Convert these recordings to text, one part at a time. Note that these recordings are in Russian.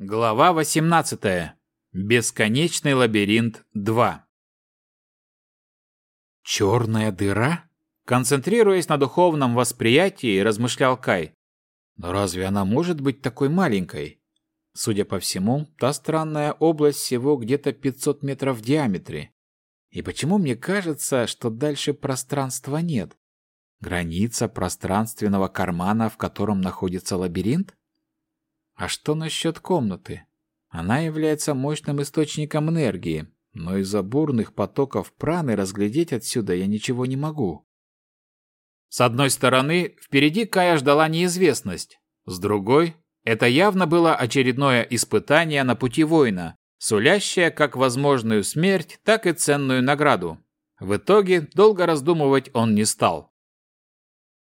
Глава 18. Бесконечный лабиринт 2. Черная дыра? Концентрируясь на духовном восприятии, размышлял Кай. Но разве она может быть такой маленькой? Судя по всему, та странная область всего где-то 500 метров в диаметре. И почему мне кажется, что дальше пространства нет? Граница пространственного кармана, в котором находится лабиринт? А что насчет комнаты? Она является мощным источником энергии, но из-за бурных потоков праны разглядеть отсюда я ничего не могу. С одной стороны, впереди Кая ждала неизвестность. С другой, это явно было очередное испытание на пути воина, сулящее как возможную смерть, так и ценную награду. В итоге долго раздумывать он не стал.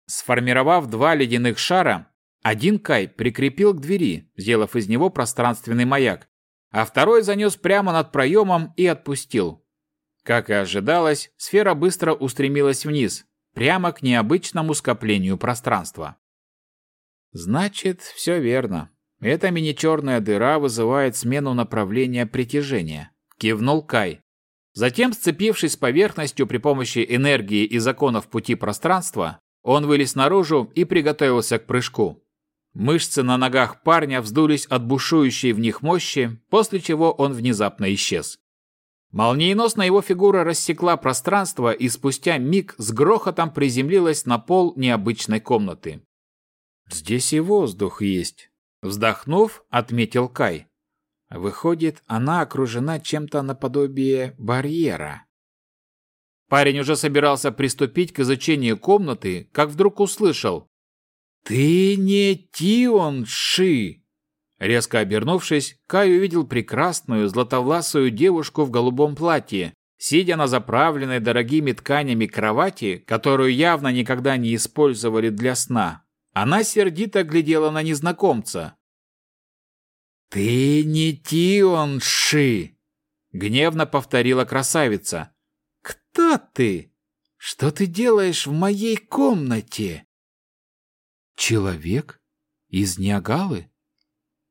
Сформировав два ледяных шара, один Кай прикрепил к двери, сделав из него пространственный маяк, а второй занес прямо над проемом и отпустил. Как и ожидалось, сфера быстро устремилась вниз, прямо к необычному скоплению пространства. Значит, все верно. Эта мини-черная дыра вызывает смену направления притяжения. Кивнул Кай. Затем, сцепившись с поверхностью при помощи энергии и законов пути пространства, он вылез наружу и приготовился к прыжку. Мышцы на ногах парня вздулись от бушующей в них мощи, после чего он внезапно исчез. Молниеносно его фигура рассекла пространство и спустя миг с грохотом приземлилась на пол необычной комнаты. «Здесь и воздух есть», — вздохнув, отметил Кай. «Выходит, она окружена чем-то наподобие барьера». Парень уже собирался приступить к изучению комнаты, как вдруг услышал «Ты не Тион Ши!» Резко обернувшись, Кай увидел прекрасную златовласую девушку в голубом платье, сидя на заправленной дорогими тканями кровати, которую явно никогда не использовали для сна. Она сердито глядела на незнакомца. «Ты не Тион Ши!» — гневно повторила красавица. «Кто ты? Что ты делаешь в моей комнате?» Человек? Из Ниагалы?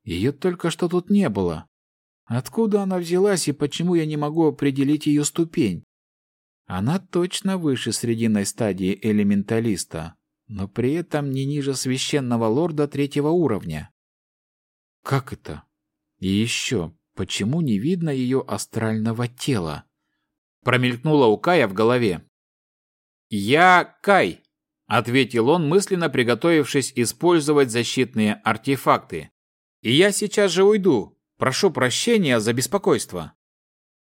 Ее только что тут не было. Откуда она взялась и почему я не могу определить ее ступень? Она точно выше срединной стадии элементалиста, но при этом не ниже священного лорда третьего уровня. Как это? И еще, почему не видно ее астрального тела? Промелькнуло у Кая в голове. «Я Кай», — ответил он, мысленно приготовившись использовать защитные артефакты. «И я сейчас же уйду. Прошу прощения за беспокойство».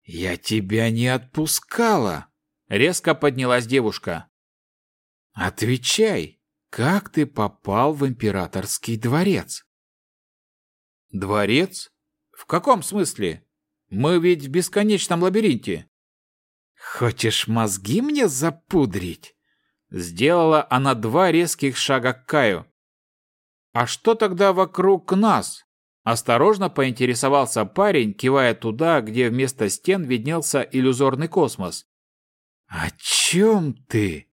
«Я тебя не отпускала!» — резко поднялась девушка. «Отвечай, как ты попал в императорский дворец?» «Дворец? В каком смысле? Мы ведь в бесконечном лабиринте». «Хочешь мозги мне запудрить?» Сделала она два резких шага к Каю. «А что тогда вокруг нас?» Осторожно поинтересовался парень, кивая туда, где вместо стен виднелся иллюзорный космос. «О чем ты?»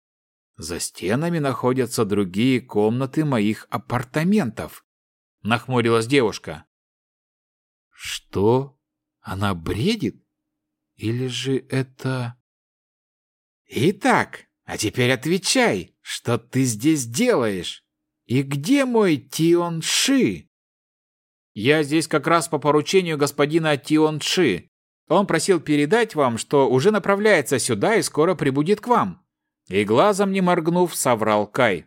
«За стенами находятся другие комнаты моих апартаментов», — нахмурилась девушка. «Что? Она бредит? Или же это...» «Итак, а теперь отвечай, что ты здесь делаешь? И где мой Тион Ши? Я здесь как раз по поручению господина Тион Ши. Он просил передать вам, что уже направляется сюда и скоро прибудет к вам. И глазом не моргнув, соврал Кай.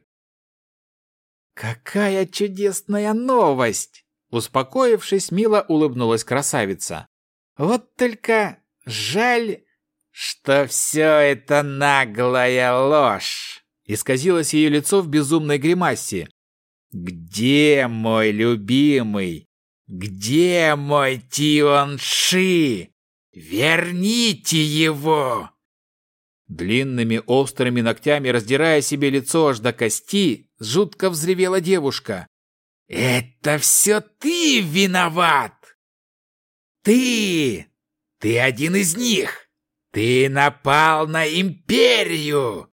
Какая чудесная новость! Успокоившись, мило улыбнулась красавица. Вот только жаль, что все это наглая ложь!» Исказилось ее лицо в безумной гримасе. «Где мой любимый? Где мой Тионши? Верните его!» Длинными острыми ногтями, раздирая себе лицо аж до кости, жутко взревела девушка. «Это все ты виноват! Ты! Ты один из них! «Ты напал на империю!»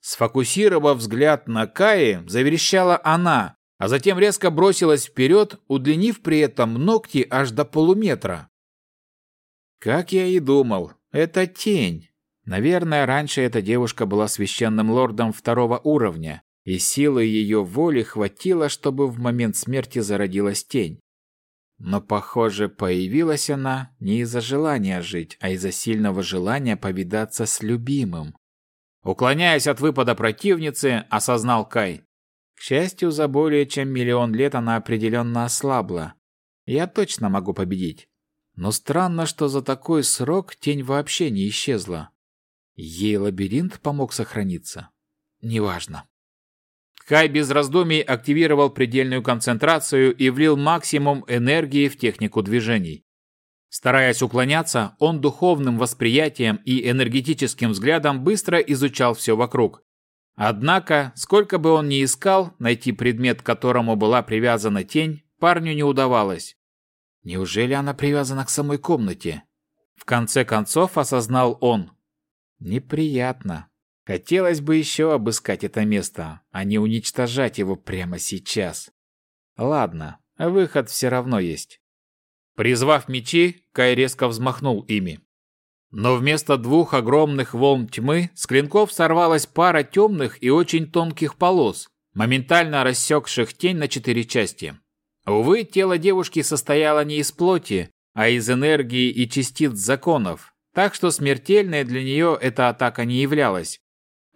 Сфокусировав взгляд на Каи, заверещала она, а затем резко бросилась вперед, удлинив при этом ногти аж до полуметра. Как я и думал, это тень. Наверное, раньше эта девушка была священным лордом второго уровня, и силы ее воли хватило, чтобы в момент смерти зародилась тень. Но, похоже, появилась она не из-за желания жить, а из-за сильного желания повидаться с любимым. Уклоняясь от выпада противницы, осознал Кай. К счастью, за более чем миллион лет она определенно ослабла. Я точно могу победить. Но странно, что за такой срок тень вообще не исчезла. Ей лабиринт помог сохраниться. Неважно. Кай без раздумий активировал предельную концентрацию и влил максимум энергии в технику движений. Стараясь уклоняться, он духовным восприятием и энергетическим взглядом быстро изучал все вокруг. Однако, сколько бы он ни искал, найти предмет, к которому была привязана тень, парню не удавалось. Неужели она привязана к самой комнате? В конце концов осознал он. Неприятно. Хотелось бы еще обыскать это место, а не уничтожать его прямо сейчас. Ладно, выход все равно есть. Призвав мечи, Кай резко взмахнул ими. Но вместо двух огромных волн тьмы с клинков сорвалась пара темных и очень тонких полос, моментально рассекших тень на четыре части. Увы, тело девушки состояло не из плоти, а из энергии и частиц законов, так что смертельной для нее эта атака не являлась.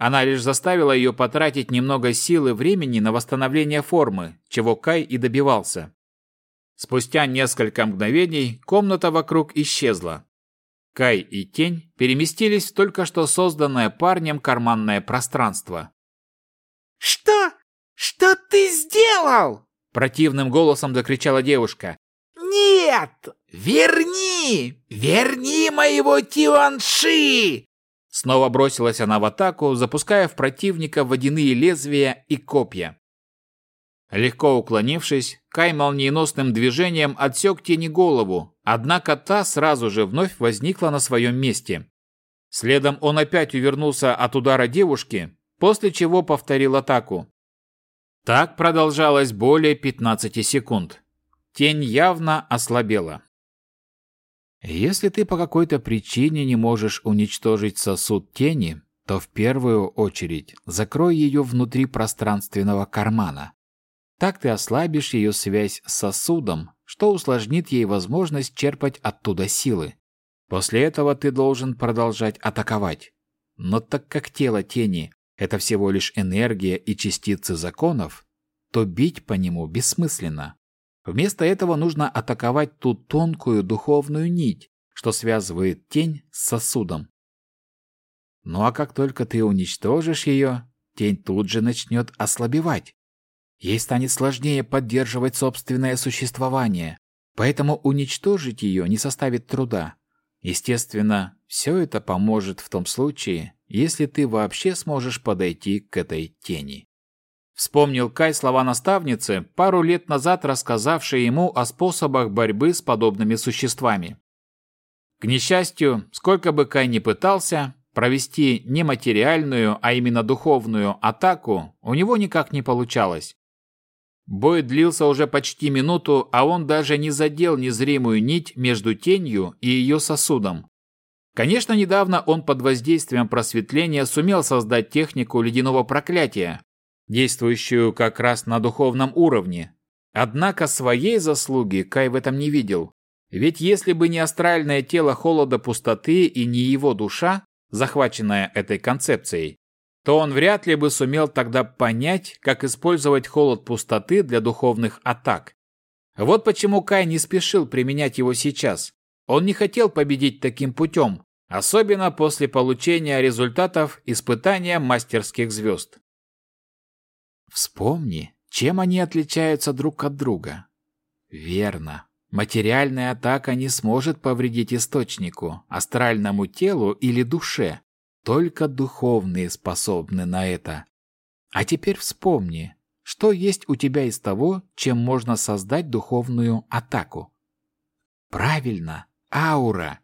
Она лишь заставила ее потратить немного сил и времени на восстановление формы, чего Кай и добивался. Спустя несколько мгновений комната вокруг исчезла. Кай и Тень переместились в только что созданное парнем карманное пространство. «Что? Что ты сделал?» Противным голосом закричала девушка. «Нет! Верни! Верни моего Тиванши!» Снова бросилась она в атаку, запуская в противника водяные лезвия и копья. Легко уклонившись, Кай молниеносным движением отсек тени голову, однако та сразу же вновь возникла на своем месте. Следом он опять увернулся от удара девушки, после чего повторил атаку. Так продолжалось более 15 секунд. Тень явно ослабела. Если ты по какой-то причине не можешь уничтожить сосуд тени, то в первую очередь закрой ее внутри пространственного кармана. Так ты ослабишь ее связь с сосудом, что усложнит ей возможность черпать оттуда силы. После этого ты должен продолжать атаковать. Но так как тело тени это всего лишь энергия и частицы законов, то бить по нему бессмысленно. Вместо этого нужно атаковать ту тонкую духовную нить, что связывает тень с сосудом. Ну а как только ты уничтожишь ее, тень тут же начнет ослабевать. Ей станет сложнее поддерживать собственное существование, поэтому уничтожить ее не составит труда. Естественно, все это поможет в том случае, если ты вообще сможешь подойти к этой тени. Вспомнил Кай слова наставницы, пару лет назад рассказавшей ему о способах борьбы с подобными существами. К несчастью, сколько бы Кай ни пытался, провести не материальную, а именно духовную атаку у него никак не получалось. Бой длился уже почти минуту, а он даже не задел незримую нить между тенью и ее сосудом. Конечно, недавно он под воздействием просветления сумел создать технику ледяного проклятия, действующую как раз на духовном уровне. Однако своей заслуги Кай в этом не видел. Ведь если бы не астральное тело холода пустоты и не его душа, захваченная этой концепцией, то он вряд ли бы сумел тогда понять, как использовать холод пустоты для духовных атак. Вот почему Кай не спешил применять его сейчас. Он не хотел победить таким путем, особенно после получения результатов испытания мастерских звезд. Вспомни, чем они отличаются друг от друга. Верно. Материальная атака не сможет повредить источнику, астральному телу или душе. Только духовные способны на это. А теперь вспомни, что есть у тебя из того, чем можно создать духовную атаку. Правильно, аура.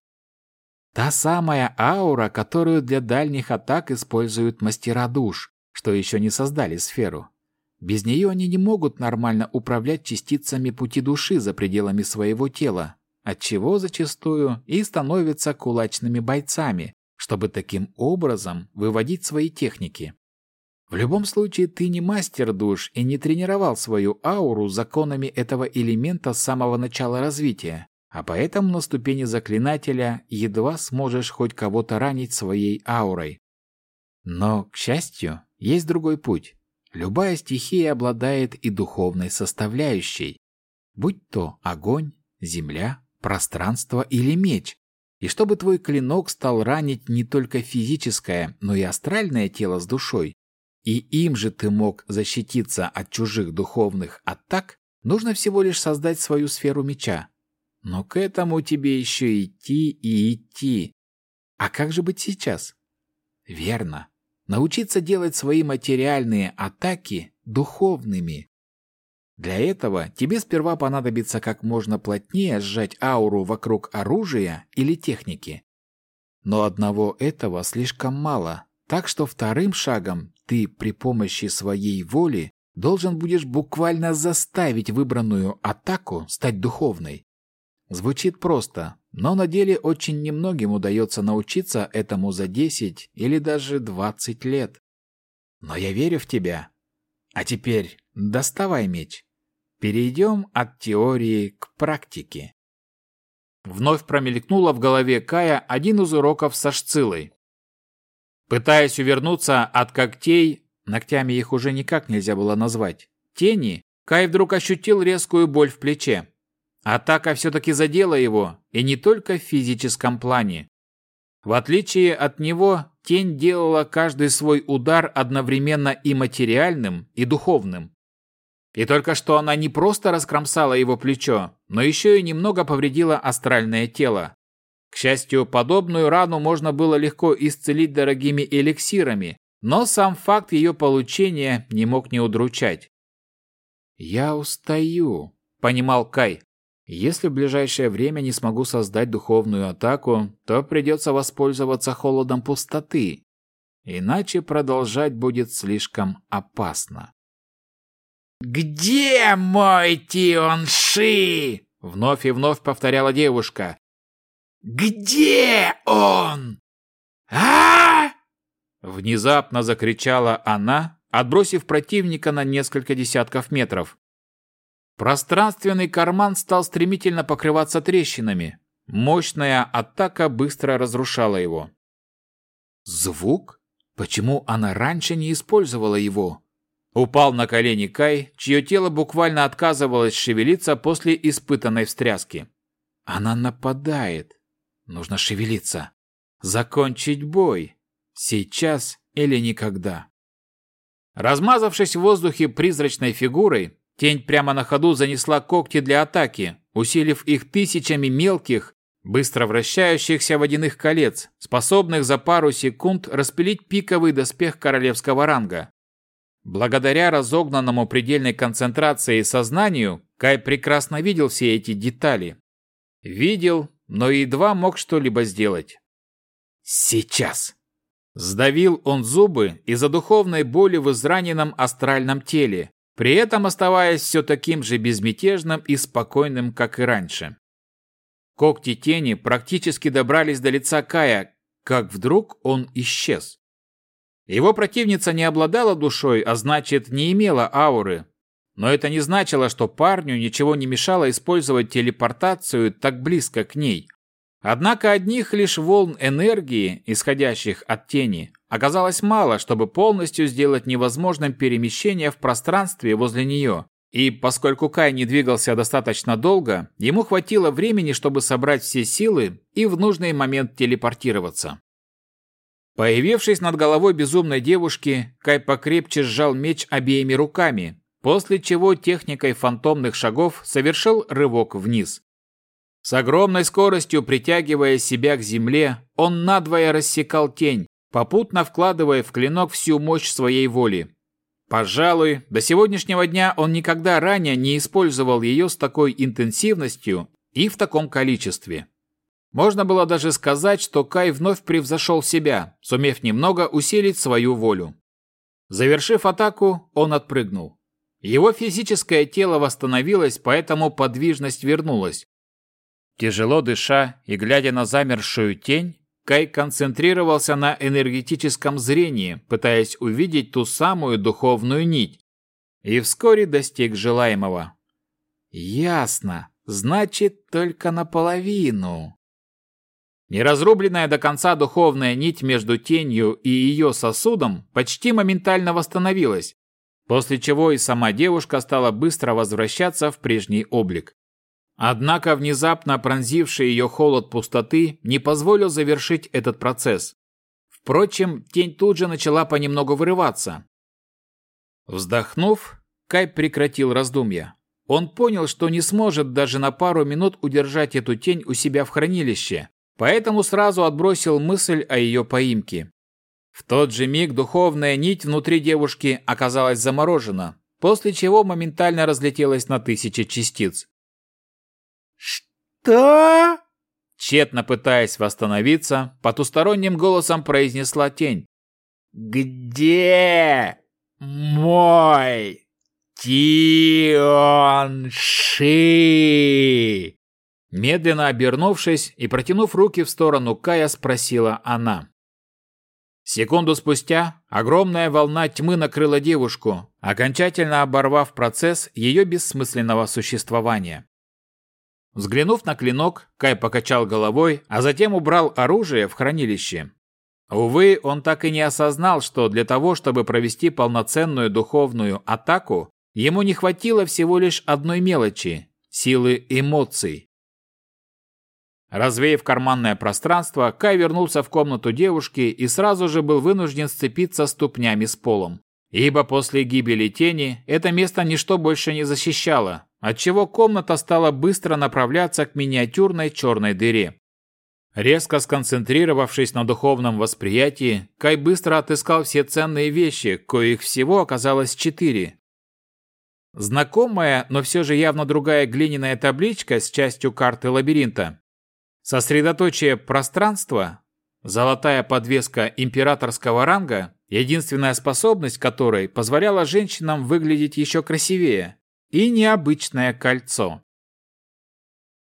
Та самая аура, которую для дальних атак используют мастера душ, что еще не создали сферу. Без нее они не могут нормально управлять частицами пути души за пределами своего тела, отчего зачастую и становятся кулачными бойцами, чтобы таким образом выводить свои техники. В любом случае, ты не мастер душ и не тренировал свою ауру законами этого элемента с самого начала развития, а поэтому на ступени заклинателя едва сможешь хоть кого-то ранить своей аурой. Но, к счастью, есть другой путь. Любая стихия обладает и духовной составляющей, будь то огонь, земля, пространство или меч. И чтобы твой клинок стал ранить не только физическое, но и астральное тело с душой, и им же ты мог защититься от чужих духовных атак, нужно всего лишь создать свою сферу меча. Но к этому тебе еще идти и идти. А как же быть сейчас? Верно. Научиться делать свои материальные атаки духовными. Для этого тебе сперва понадобится как можно плотнее сжать ауру вокруг оружия или техники. Но одного этого слишком мало, так что вторым шагом ты при помощи своей воли должен будешь буквально заставить выбранную атаку стать духовной. Звучит просто, но на деле очень немногим удается научиться этому за 10 или даже 20 лет. Но я верю в тебя. А теперь доставай меч. Перейдем от теории к практике. Вновь промелькнуло в голове Кая один из уроков со Шцилой. Пытаясь увернуться от когтей, ногтями их уже никак нельзя было назвать, тени, Кай вдруг ощутил резкую боль в плече. Атака все-таки задела его, и не только в физическом плане. В отличие от него, тень делала каждый свой удар одновременно и материальным, и духовным. И только что она не просто раскромсала его плечо, но еще и немного повредила астральное тело. К счастью, подобную рану можно было легко исцелить дорогими эликсирами, но сам факт ее получения не мог не удручать. «Я устаю», — понимал Кай. «Если в ближайшее время не смогу создать духовную атаку, то придется воспользоваться холодом пустоты, иначе продолжать будет слишком опасно». «Где мой Тионши?» — вновь и вновь повторяла девушка. Где он? А? Внезапно закричала она, отбросив противника на несколько десятков метров. Пространственный карман стал стремительно покрываться трещинами. Мощная атака быстро разрушала его. Звук? Почему она раньше не использовала его? Упал на колени Кай, чье тело буквально отказывалось шевелиться после испытанной встряски. Она нападает. Нужно шевелиться. Закончить бой. Сейчас или никогда. Размазавшись в воздухе призрачной фигурой, тень прямо на ходу занесла когти для атаки, усилив их тысячами мелких, быстро вращающихся водяных колец, способных за пару секунд распилить пиковый доспех королевского ранга. Благодаря разогнанному предельной концентрации сознанию, Кай прекрасно видел все эти детали. Видел но едва мог что-либо сделать. «Сейчас!» Сдавил он зубы из-за духовной боли в израненном астральном теле, при этом оставаясь все таким же безмятежным и спокойным, как и раньше. Когти тени практически добрались до лица Кая, как вдруг он исчез. Его противница не обладала душой, а значит, не имела ауры, но это не значило, что парню ничего не мешало использовать телепортацию так близко к ней. Однако одних лишь волн энергии, исходящих от тени, оказалось мало, чтобы полностью сделать невозможным перемещение в пространстве возле нее. И поскольку Кай не двигался достаточно долго, ему хватило времени, чтобы собрать все силы и в нужный момент телепортироваться. Появившись над головой безумной девушки, Кай покрепче сжал меч обеими руками, после чего техникой фантомных шагов совершил рывок вниз. С огромной скоростью притягивая себя к земле, он надвое рассекал тень, попутно вкладывая в клинок всю мощь своей воли. Пожалуй, до сегодняшнего дня он никогда ранее не использовал ее с такой интенсивностью и в таком количестве. Можно было даже сказать, что Кай вновь превзошел себя, сумев немного усилить свою волю. Завершив атаку, он отпрыгнул. Его физическое тело восстановилось, поэтому подвижность вернулась. Тяжело дыша и глядя на замершую тень, Кай концентрировался на энергетическом зрении, пытаясь увидеть ту самую духовную нить, и вскоре достиг желаемого. Ясно, значит, только наполовину. Неразрубленная до конца духовная нить между тенью и ее сосудом почти моментально восстановилась, после чего и сама девушка стала быстро возвращаться в прежний облик. Однако внезапно пронзивший ее холод пустоты не позволил завершить этот процесс. Впрочем, тень тут же начала понемногу вырываться. Вздохнув, Кай прекратил раздумья. Он понял, что не сможет даже на пару минут удержать эту тень у себя в хранилище, поэтому сразу отбросил мысль о ее поимке. В тот же миг духовная нить внутри девушки оказалась заморожена, после чего моментально разлетелась на тысячи частиц. «Что?» Тщетно пытаясь восстановиться, потусторонним голосом произнесла тень. «Где мой Тионши?» Медленно обернувшись и протянув руки в сторону Кая, спросила она. Секунду спустя огромная волна тьмы накрыла девушку, окончательно оборвав процесс ее бессмысленного существования. Взглянув на клинок, Кай покачал головой, а затем убрал оружие в хранилище. Увы, он так и не осознал, что для того, чтобы провести полноценную духовную атаку, ему не хватило всего лишь одной мелочи – силы эмоций. Развеяв карманное пространство, Кай вернулся в комнату девушки и сразу же был вынужден сцепиться ступнями с полом. Ибо после гибели тени это место ничто больше не защищало, отчего комната стала быстро направляться к миниатюрной черной дыре. Резко сконцентрировавшись на духовном восприятии, Кай быстро отыскал все ценные вещи, коих всего оказалось четыре. Знакомая, но все же явно другая глиняная табличка с частью карты лабиринта. Сосредоточие пространства, золотая подвеска императорского ранга, единственная способность которой позволяла женщинам выглядеть еще красивее, и необычное кольцо.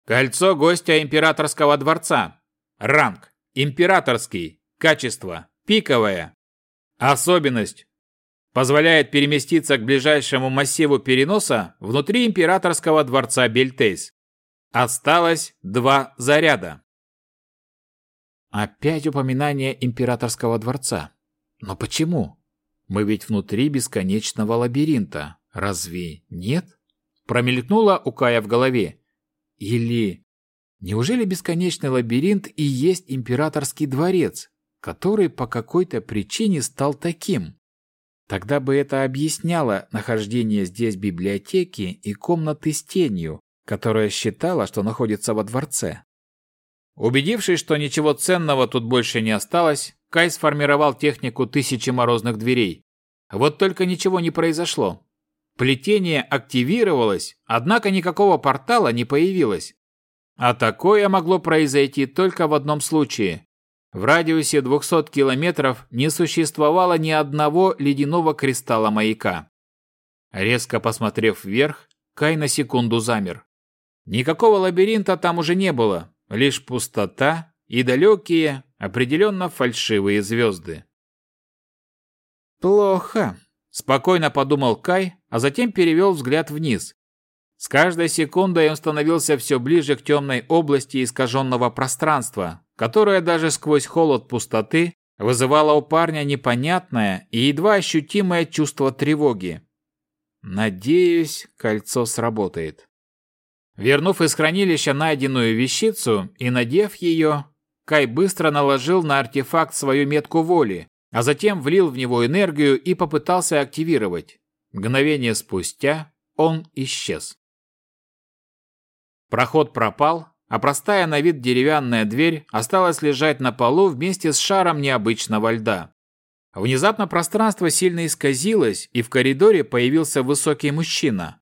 Кольцо гостя императорского дворца. Ранг. Императорский. Качество. Пиковое. Особенность. Позволяет переместиться к ближайшему массиву переноса внутри императорского дворца Бельтейс. Осталось два заряда. Опять упоминание императорского дворца. Но почему? Мы ведь внутри бесконечного лабиринта. Разве нет? Промелькнуло у Кая в голове. Или... Неужели бесконечный лабиринт и есть императорский дворец, который по какой-то причине стал таким? Тогда бы это объясняло нахождение здесь библиотеки и комнаты с тенью, которая считала, что находится во дворце. Убедившись, что ничего ценного тут больше не осталось, Кай сформировал технику тысячи морозных дверей. Вот только ничего не произошло. Плетение активировалось, однако никакого портала не появилось. А такое могло произойти только в одном случае. В радиусе 200 километров не существовало ни одного ледяного кристалла маяка. Резко посмотрев вверх, Кай на секунду замер. Никакого лабиринта там уже не было, лишь пустота и далекие, определенно фальшивые звезды. «Плохо», Спокойно подумал Кай, а затем перевел взгляд вниз. С каждой секундой он становился все ближе к темной области искаженного пространства, которая даже сквозь холод пустоты вызывала у парня непонятное и едва ощутимое чувство тревоги. Надеюсь, кольцо сработает. Вернув из хранилища найденную вещицу и надев ее, Кай быстро наложил на артефакт свою метку воли, а затем влил в него энергию и попытался активировать. Мгновение спустя он исчез. Проход пропал, а простая на вид деревянная дверь осталась лежать на полу вместе с шаром необычного льда. Внезапно пространство сильно исказилось, и в коридоре появился высокий мужчина.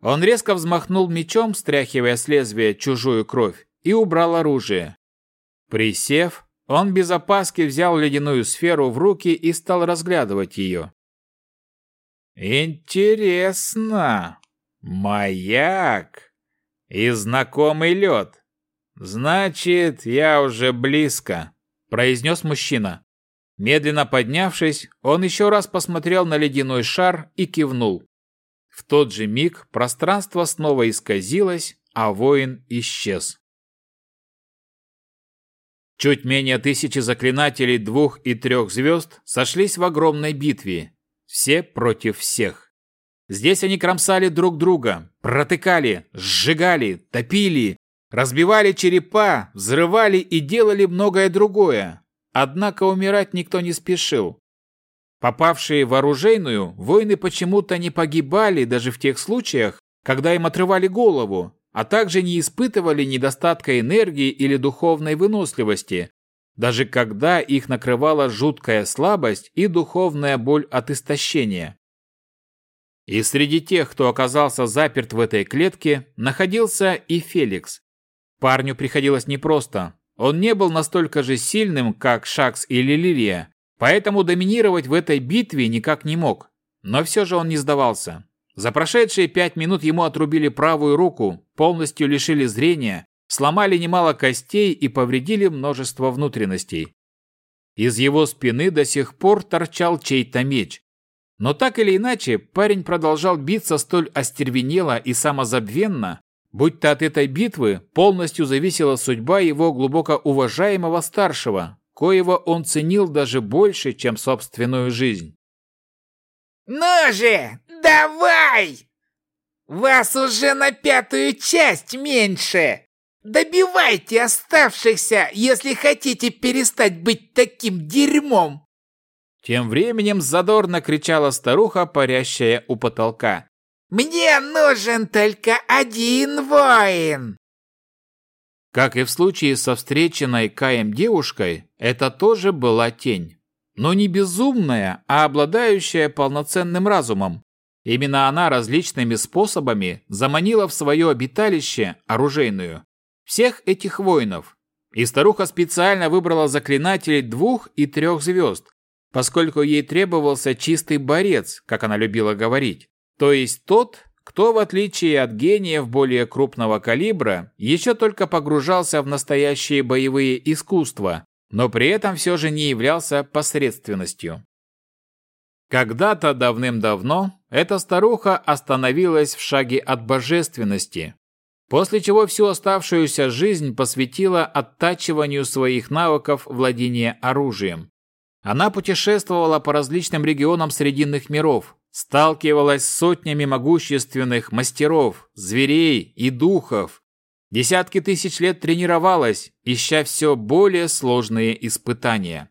Он резко взмахнул мечом, стряхивая с лезвия чужую кровь, и убрал оружие. Присев, он без опаски взял ледяную сферу в руки и стал разглядывать ее. Интересно. Маяк и знакомый лед. Значит, я уже близко, произнес мужчина. Медленно поднявшись, он еще раз посмотрел на ледяной шар и кивнул. В тот же миг пространство снова исказилось, а воин исчез. Чуть менее тысячи заклинателей двух и трех звезд сошлись в огромной битве. Все против всех. Здесь они кромсали друг друга, протыкали, сжигали, топили, разбивали черепа, взрывали и делали многое другое. Однако умирать никто не спешил. Попавшие в оружейную, воины почему-то не погибали даже в тех случаях, когда им отрывали голову, а также не испытывали недостатка энергии или духовной выносливости, даже когда их накрывала жуткая слабость и духовная боль от истощения. И среди тех, кто оказался заперт в этой клетке, находился и Феликс. Парню приходилось непросто. Он не был настолько же сильным, как Шакс или Лилия, поэтому доминировать в этой битве никак не мог. Но все же он не сдавался. За прошедшие пять минут ему отрубили правую руку, полностью лишили зрения, сломали немало костей и повредили множество внутренностей. Из его спины до сих пор торчал чей-то меч. Но так или иначе, парень продолжал биться столь остервенело и самозабвенно, будто от этой битвы полностью зависела судьба его глубоко уважаемого старшего, коего он ценил даже больше, чем собственную жизнь. «Ну же, давай! Вас уже на пятую часть меньше! Добивайте оставшихся, если хотите перестать быть таким дерьмом!» Тем временем задорно кричала старуха, парящая у потолка. «Мне нужен только один воин!» Как и в случае со встреченной Каем девушкой, это тоже была тень но не безумная, а обладающая полноценным разумом. Именно она различными способами заманила в свое обиталище оружейную всех этих воинов. И старуха специально выбрала заклинателей двух и трех звезд, поскольку ей требовался чистый борец, как она любила говорить, то есть тот, кто, в отличие от гениев более крупного калибра, еще только погружался в настоящие боевые искусства, но при этом все же не являлся посредственностью. Когда-то давным-давно эта старуха остановилась в шаге от божественности, после чего всю оставшуюся жизнь посвятила оттачиванию своих навыков владения оружием. Она путешествовала по различным регионам Срединных миров, сталкивалась с сотнями могущественных мастеров, зверей и духов, Десятки тысяч лет тренировалась, ища все более сложные испытания.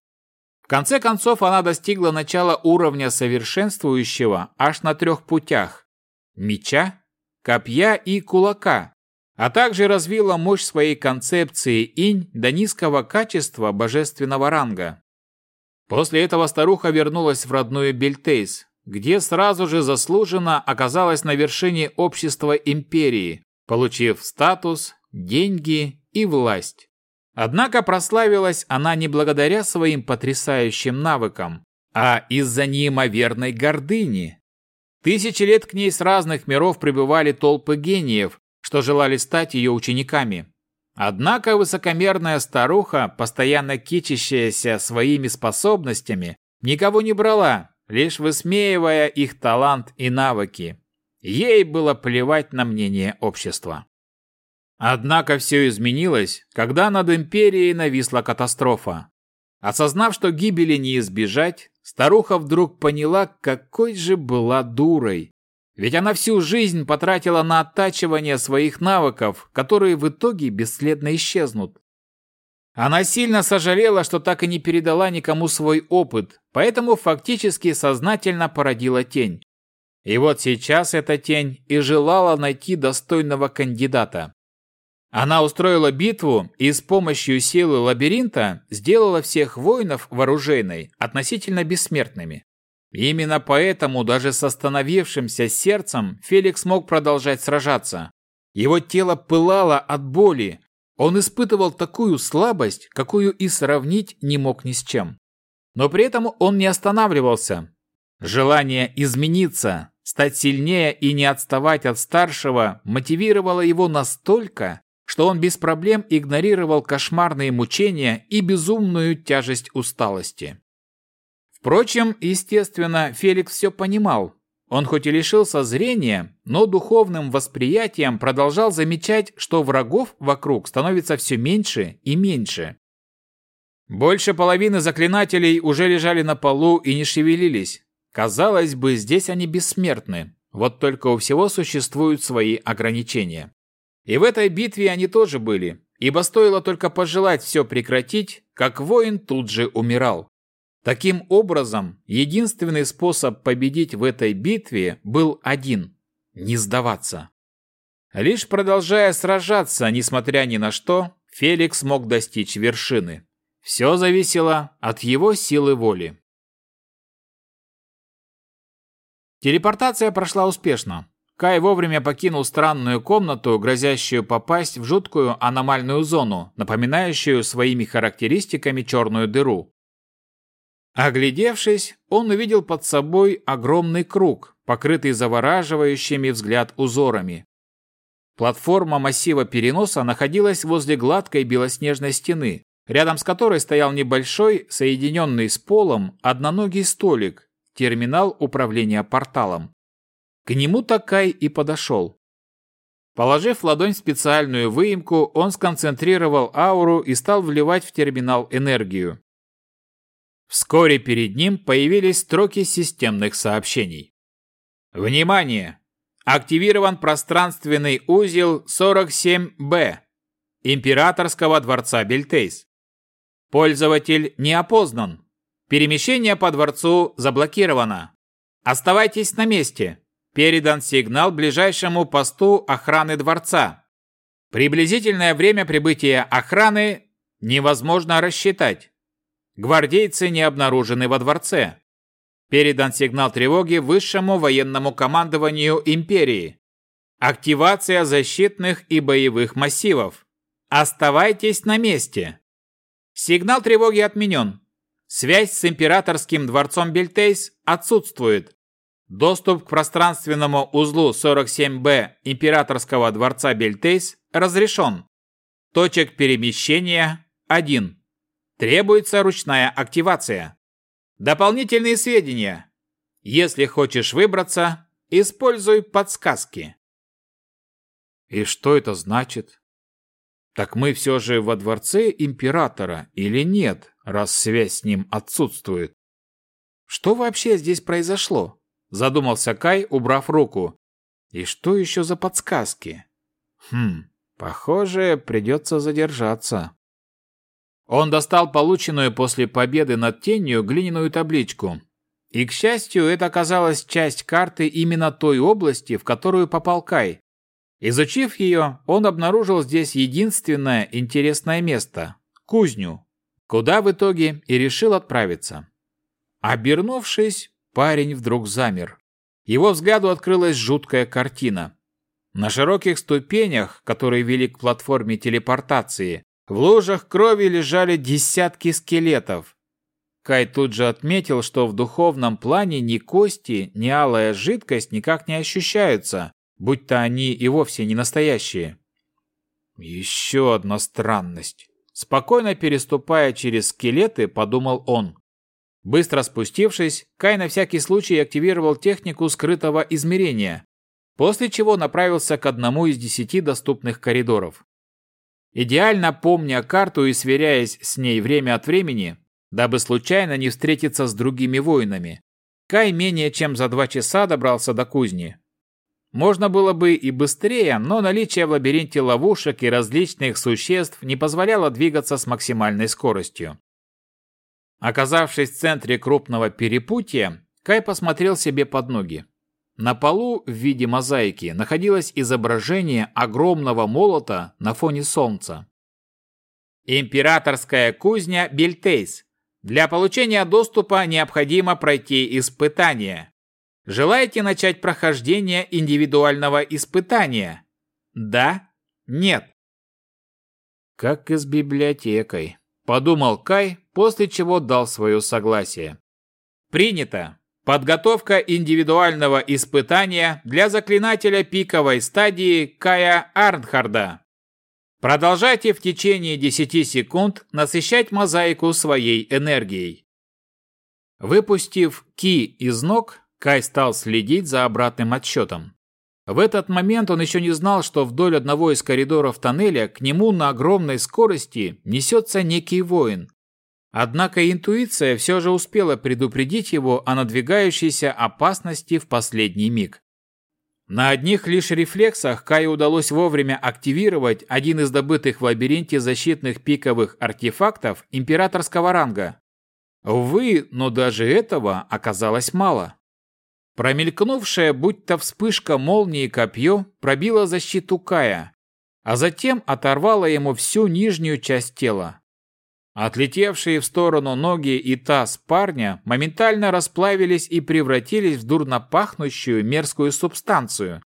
В конце концов она достигла начала уровня совершенствующего аж на трех путях – меча, копья и кулака, а также развила мощь своей концепции инь до низкого качества божественного ранга. После этого старуха вернулась в родную Бельтейс, где сразу же заслуженно оказалась на вершине общества империи, получив статус, деньги и власть. Однако прославилась она не благодаря своим потрясающим навыкам, а из-за неимоверной гордыни. Тысячи лет к ней с разных миров прибывали толпы гениев, что желали стать ее учениками. Однако высокомерная старуха, постоянно кичащаяся своими способностями, никого не брала, лишь высмеивая их талант и навыки. Ей было плевать на мнение общества. Однако все изменилось, когда над империей нависла катастрофа. Осознав, что гибели не избежать, старуха вдруг поняла, какой же была дурой. Ведь она всю жизнь потратила на оттачивание своих навыков, которые в итоге бесследно исчезнут. Она сильно сожалела, что так и не передала никому свой опыт, поэтому фактически сознательно породила тень. И вот сейчас эта тень и желала найти достойного кандидата. Она устроила битву и с помощью силы лабиринта сделала всех воинов вооруженной относительно бессмертными. Именно поэтому даже с остановившимся сердцем Феликс мог продолжать сражаться. Его тело пылало от боли. Он испытывал такую слабость, какую и сравнить не мог ни с чем. Но при этом он не останавливался, Желание измениться, стать сильнее и не отставать от старшего мотивировало его настолько, что он без проблем игнорировал кошмарные мучения и безумную тяжесть усталости. Впрочем, естественно, Феликс все понимал. Он хоть и лишился зрения, но духовным восприятием продолжал замечать, что врагов вокруг становится все меньше и меньше. Больше половины заклинателей уже лежали на полу и не шевелились. Казалось бы, здесь они бессмертны, вот только у всего существуют свои ограничения. И в этой битве они тоже были, ибо стоило только пожелать все прекратить, как воин тут же умирал. Таким образом, единственный способ победить в этой битве был один – не сдаваться. Лишь продолжая сражаться, несмотря ни на что, Феликс мог достичь вершины. Все зависело от его силы воли. Телепортация прошла успешно. Кай вовремя покинул странную комнату, грозящую попасть в жуткую аномальную зону, напоминающую своими характеристиками черную дыру. Оглядевшись, он увидел под собой огромный круг, покрытый завораживающими взгляд узорами. Платформа массива переноса находилась возле гладкой белоснежной стены, рядом с которой стоял небольшой, соединенный с полом, одноногий столик, терминал управления порталом. К нему Такай и подошел. Положив ладонь в специальную выемку, он сконцентрировал ауру и стал вливать в терминал энергию. Вскоре перед ним появились строки системных сообщений. Внимание! Активирован пространственный узел 47Б Императорского дворца Бельтейс. Пользователь не опознан. Перемещение по дворцу заблокировано. Оставайтесь на месте. Передан сигнал ближайшему посту охраны дворца. Приблизительное время прибытия охраны невозможно рассчитать. Гвардейцы не обнаружены во дворце. Передан сигнал тревоги высшему военному командованию империи. Активация защитных и боевых массивов. Оставайтесь на месте. Сигнал тревоги отменен. Связь с императорским дворцом Бельтейс отсутствует. Доступ к пространственному узлу 47Б императорского дворца Бельтейс разрешен. Точек перемещения 1. Требуется ручная активация. Дополнительные сведения. Если хочешь выбраться, используй подсказки. И что это значит? Так мы все же во дворце императора или нет, раз связь с ним отсутствует? Что вообще здесь произошло? Задумался Кай, убрав руку. И что еще за подсказки? Хм, похоже, придется задержаться. Он достал полученную после победы над тенью глиняную табличку. И, к счастью, это оказалась часть карты именно той области, в которую попал Кай. Изучив ее, он обнаружил здесь единственное интересное место – кузню, куда в итоге и решил отправиться. Обернувшись, парень вдруг замер. Его взгляду открылась жуткая картина. На широких ступенях, которые вели к платформе телепортации, в лужах крови лежали десятки скелетов. Кай тут же отметил, что в духовном плане ни кости, ни алая жидкость никак не ощущаются, будь то они и вовсе не настоящие. Еще одна странность. Спокойно переступая через скелеты, подумал он. Быстро спустившись, Кай на всякий случай активировал технику скрытого измерения, после чего направился к одному из десяти доступных коридоров. Идеально помня карту и сверяясь с ней время от времени, дабы случайно не встретиться с другими воинами, Кай менее чем за два часа добрался до кузни, можно было бы и быстрее, но наличие в лабиринте ловушек и различных существ не позволяло двигаться с максимальной скоростью. Оказавшись в центре крупного перепутья, Кай посмотрел себе под ноги. На полу в виде мозаики находилось изображение огромного молота на фоне солнца. Императорская кузня Бельтейс. Для получения доступа необходимо пройти испытание. Желаете начать прохождение индивидуального испытания? Да? Нет? Как и с библиотекой, подумал Кай, после чего дал свое согласие. Принято. Подготовка индивидуального испытания для заклинателя пиковой стадии Кая Арнхарда. Продолжайте в течение 10 секунд насыщать мозаику своей энергией. Выпустив ки из ног, Кай стал следить за обратным отсчетом. В этот момент он еще не знал, что вдоль одного из коридоров тоннеля к нему на огромной скорости несется некий воин, Однако интуиция все же успела предупредить его о надвигающейся опасности в последний миг. На одних лишь рефлексах Каю удалось вовремя активировать один из добытых в лабиринте защитных пиковых артефактов императорского ранга. Увы, но даже этого оказалось мало. Промелькнувшая, будто вспышка молнии копье, пробила защиту Кая, а затем оторвала ему всю нижнюю часть тела. Отлетевшие в сторону ноги и таз парня моментально расплавились и превратились в дурно пахнущую мерзкую субстанцию.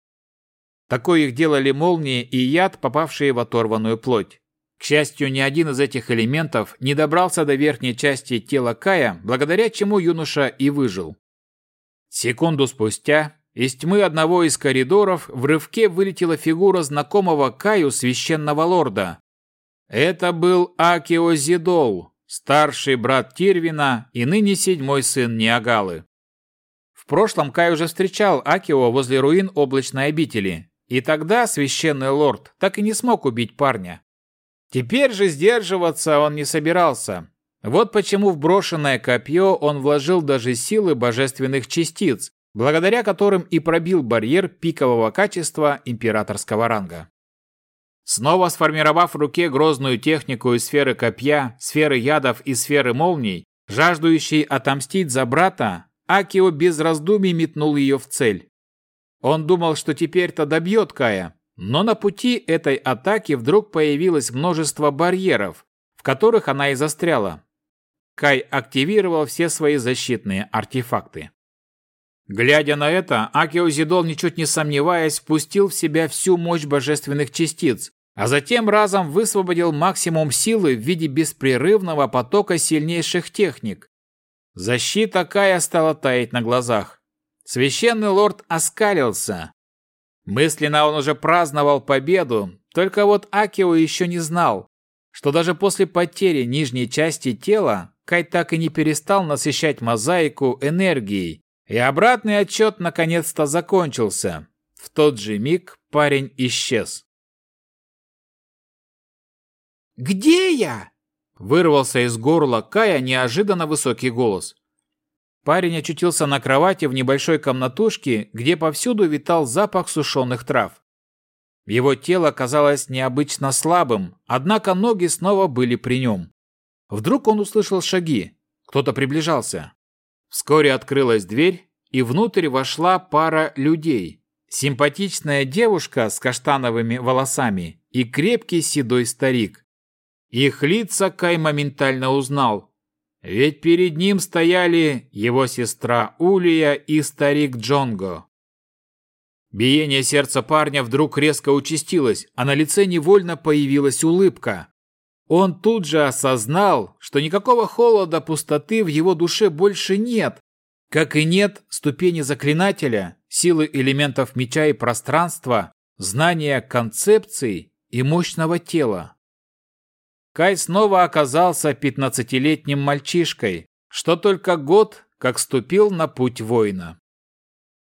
Такое их делали молнии и яд, попавшие в оторванную плоть. К счастью, ни один из этих элементов не добрался до верхней части тела Кая, благодаря чему юноша и выжил. Секунду спустя из тьмы одного из коридоров в рывке вылетела фигура знакомого Каю священного лорда, это был Акио Зидол, старший брат Тирвина и ныне седьмой сын Ниагалы. В прошлом Кай уже встречал Акио возле руин облачной обители, и тогда священный лорд так и не смог убить парня. Теперь же сдерживаться он не собирался. Вот почему в брошенное копье он вложил даже силы божественных частиц, благодаря которым и пробил барьер пикового качества императорского ранга. Снова сформировав в руке грозную технику из сферы копья, сферы ядов и сферы молний, жаждущий отомстить за брата, Акио без раздумий метнул ее в цель. Он думал, что теперь-то добьет Кая, но на пути этой атаки вдруг появилось множество барьеров, в которых она и застряла. Кай активировал все свои защитные артефакты. Глядя на это, Акио Зидол, ничуть не сомневаясь, впустил в себя всю мощь божественных частиц, а затем разом высвободил максимум силы в виде беспрерывного потока сильнейших техник. Защита Кая стала таять на глазах. Священный лорд оскалился. Мысленно он уже праздновал победу, только вот Акио еще не знал, что даже после потери нижней части тела Кай так и не перестал насыщать мозаику энергией, и обратный отчет наконец-то закончился. В тот же миг парень исчез. «Где я?» Вырвался из горла Кая неожиданно высокий голос. Парень очутился на кровати в небольшой комнатушке, где повсюду витал запах сушеных трав. Его тело казалось необычно слабым, однако ноги снова были при нем. Вдруг он услышал шаги. Кто-то приближался. Вскоре открылась дверь, и внутрь вошла пара людей. Симпатичная девушка с каштановыми волосами и крепкий седой старик. Их лица Кай моментально узнал. Ведь перед ним стояли его сестра Улия и старик Джонго. Биение сердца парня вдруг резко участилось, а на лице невольно появилась улыбка. Он тут же осознал, что никакого холода, пустоты в его душе больше нет, как и нет ступени заклинателя, силы элементов меча и пространства, знания концепций и мощного тела. Кай снова оказался пятнадцатилетним мальчишкой, что только год как ступил на путь воина.